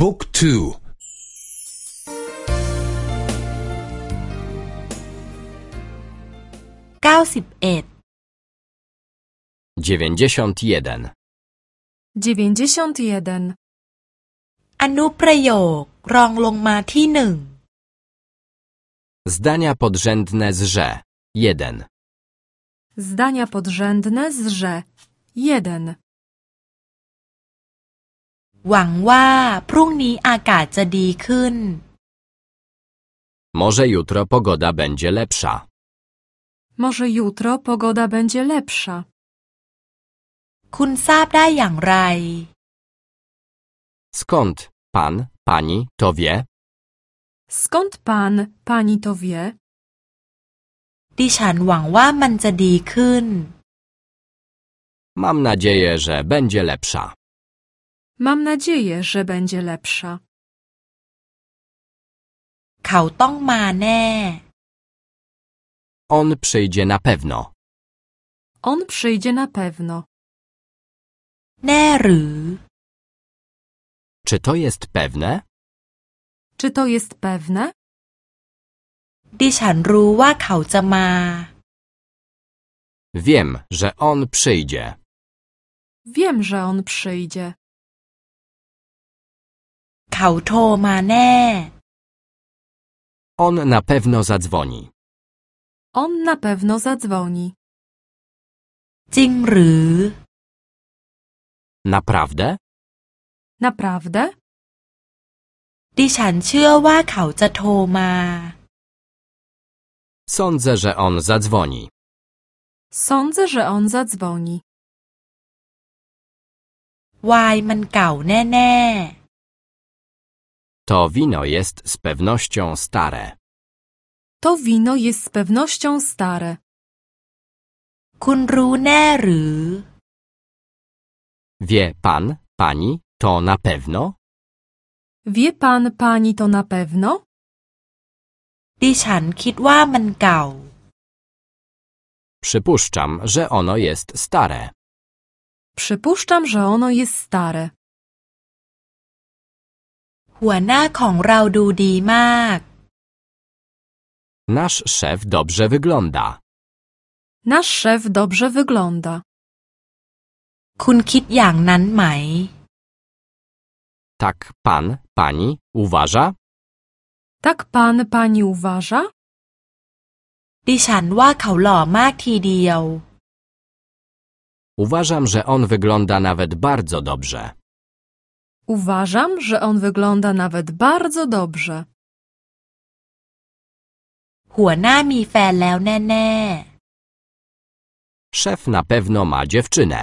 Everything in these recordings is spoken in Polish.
บุ๊กทู เก้าสิบเอ็ด 91. 91. อนุประโยครองลงมาที่หนึ่ง Zdania podrzędne z że. 1. Zdania podrzędne z że. 1. หวังว่าพรุ่งนี้อากาศจะดีขึ้น Może jutro pogoda będzie lepsza. Może jutro pogoda będzie lepsza. คุณทราบได้อย่างไร Skąd pan, pani to wie? Skąd pan, pani to wie? ดิฉันหวังว่ามันจะดีขึ้น Mam nadzieję, że będzie lepsza. Mam nadzieję, że będzie lepsza. เขาต้องมาแน่ On przyjdzie na pewno. On przyjdzie na pewno. แน่หรือ Czy to jest pewne? Czy to jest pewne? ดิฉันรู้ว่าเขาจะมา Wiem, że on przyjdzie. Wiem, że on przyjdzie. เขาโทรมาแน่ On na pewno zadzwoni. On na pewno zadzwoni. จริงหรือ Naprawdę? Naprawdę? ดิฉันเชื่อว่าเขาจะโทรมา Sądzę, że on zadzwoni. Sądzę, że on zadzwoni. วายมันเก่าแน่ To wino jest z pewnością stare. To wino jest z pewnością stare. ๆ คุณรู้แน่หรือ Wie pan, pani to na pewno? Wie pan, pani to na pewno? ดิฉันคิดว่ามันเก่า Przypuszczam, że ono jest stare. Przypuszczam, że ono jest stare. หัวหน้าของเราดูดีมาก Nasz szef dobrze wygląda. Nasz szef dobrze wygląda. คุณคิดอย่างนั้นไหม Tak pan, pani uważa? Tak pan, pani uważa? ดิฉันว่าเขาหล่อมากทีเดียว Uważam, że on wygląda nawet bardzo dobrze. Uważam, że on wygląda nawet bardzo dobrze. หัวหน้ามีแฟนแล้วแน่ Szef na pewno ma dziewczynę.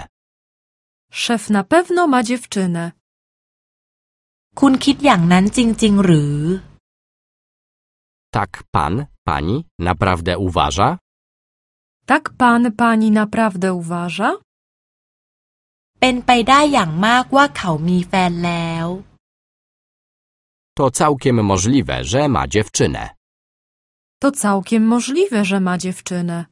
Szef na pewno ma dziewczynę. ๆ คุณคิดอย่างนั้นจริง ๆ หรือ Tak pan, pani naprawdę uważa? Tak pan, pani naprawdę uważa? เป็นไปได้อย่างมากว่าเขามีแฟนแล้ว To całkiem możliwe, że ma dziewczynę. To całkiem możliwe, że ma dziewczynę.